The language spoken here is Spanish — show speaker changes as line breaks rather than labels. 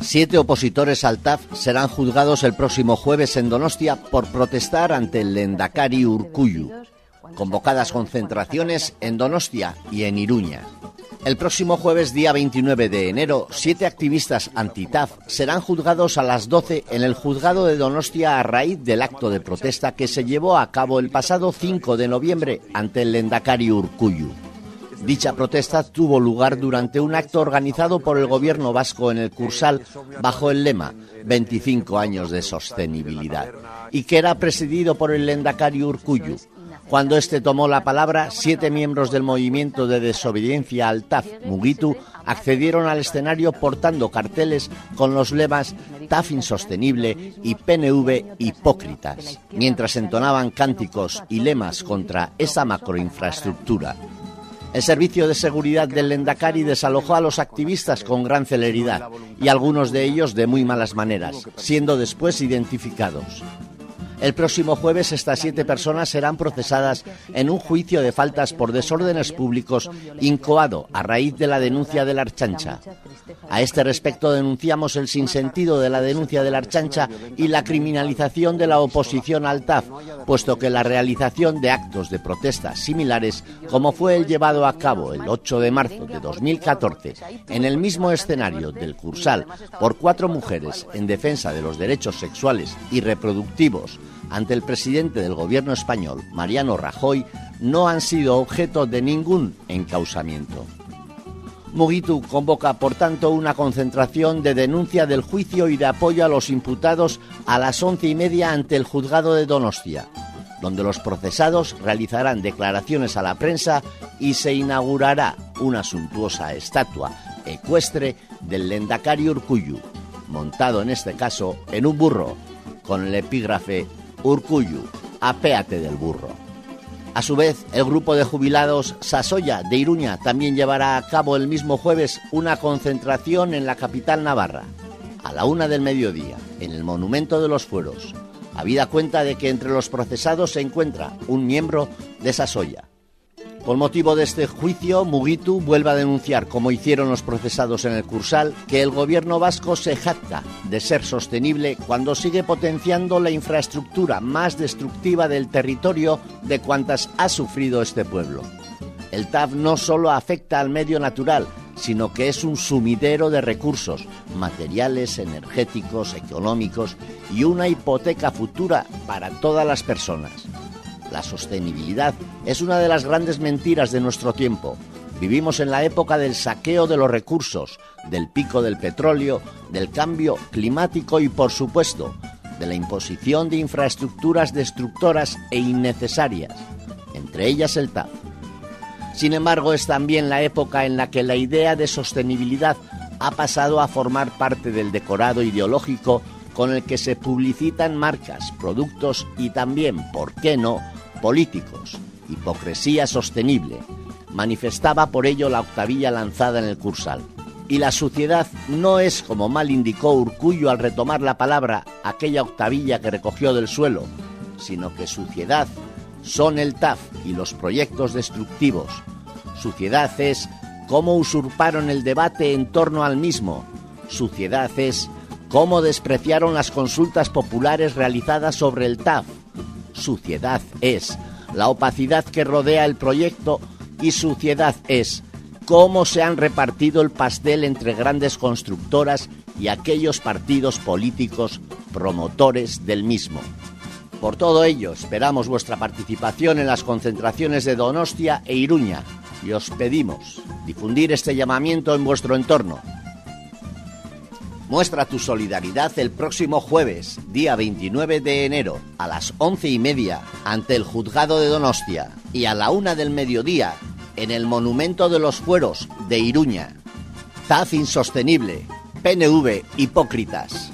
Siete opositores al TAF serán juzgados el próximo jueves en Donostia por protestar ante el Lendakari Urcuyu. Convocadas concentraciones en Donostia y en Iruña. El próximo jueves, día 29 de enero, siete activistas anti-TAF serán juzgados a las 12 en el juzgado de Donostia a raíz del acto de protesta que se llevó a cabo el pasado 5 de noviembre ante el Lendakari Urcuyu. Dicha protesta tuvo lugar durante un acto organizado por el gobierno vasco en el Cursal bajo el lema 25 años de sostenibilidad y que era presidido por el Lendakari Urcuyu. Cuando este tomó la palabra, siete miembros del movimiento de desobediencia al TAF Mugitu accedieron al escenario portando carteles con los lemas TAF insostenible y PNV hipócritas, mientras entonaban cánticos y lemas contra esa macroinfraestructura. El servicio de seguridad del Lendakari desalojó a los activistas con gran celeridad y algunos de ellos de muy malas maneras, siendo después identificados. El próximo jueves estas siete personas serán procesadas en un juicio de faltas por desórdenes públicos incoado a raíz de la denuncia de la Archancha. A este respecto denunciamos el sinsentido de la denuncia de la Archancha y la criminalización de la oposición al TAF, puesto que la realización de actos de protesta similares, como fue el llevado a cabo el 8 de marzo de 2014 en el mismo escenario del Cursal por cuatro mujeres en defensa de los derechos sexuales y reproductivos ante el presidente del gobierno español, Mariano Rajoy, no han sido objeto de ningún encausamiento. Mugitu convoca, por tanto, una concentración de denuncia del juicio y de apoyo a los imputados a las once y media ante el juzgado de Donostia, donde los procesados realizarán declaraciones a la prensa y se inaugurará una suntuosa estatua ecuestre del Lendakari Urcuyu, montado en este caso en un burro, con el epígrafe Urcuyu, apéate del burro. A su vez, el grupo de jubilados Sasoya de Iruña también llevará a cabo el mismo jueves una concentración en la capital navarra, a la una del mediodía, en el Monumento de los Fueros, habida cuenta de que entre los procesados se encuentra un miembro de Sasoya. Con motivo de este juicio, Mugitu vuelve a denunciar, como hicieron los procesados en el Cursal, que el gobierno vasco se jacta de ser sostenible cuando sigue potenciando la infraestructura más destructiva del territorio de cuantas ha sufrido este pueblo. El TAF no solo afecta al medio natural, sino que es un sumidero de recursos materiales, energéticos, económicos y una hipoteca futura para todas las personas. La sostenibilidad es una de las grandes mentiras de nuestro tiempo. Vivimos en la época del saqueo de los recursos, del pico del petróleo, del cambio climático y, por supuesto, de la imposición de infraestructuras destructoras e innecesarias, entre ellas el TAF. Sin embargo, es también la época en la que la idea de sostenibilidad ha pasado a formar parte del decorado ideológico con el que se publicitan marcas, productos y también, ¿por qué no?, políticos, hipocresía sostenible, manifestaba por ello la octavilla lanzada en el Cursal. Y la suciedad no es, como mal indicó Urcullo al retomar la palabra, aquella octavilla que recogió del suelo, sino que suciedad son el TAF y los proyectos destructivos. Suciedad es cómo usurparon el debate en torno al mismo. Suciedad es cómo despreciaron las consultas populares realizadas sobre el TAF suciedad es. La opacidad que rodea el proyecto y suciedad es. Cómo se han repartido el pastel entre grandes constructoras y aquellos partidos políticos promotores del mismo. Por todo ello, esperamos vuestra participación en las concentraciones de Donostia e Iruña. Y os pedimos difundir este llamamiento en vuestro entorno Muestra tu solidaridad el próximo jueves, día 29 de enero, a las once y media, ante el juzgado de Donostia, y a la una del mediodía, en el Monumento de los Fueros de Iruña. TAF insostenible, PNV hipócritas.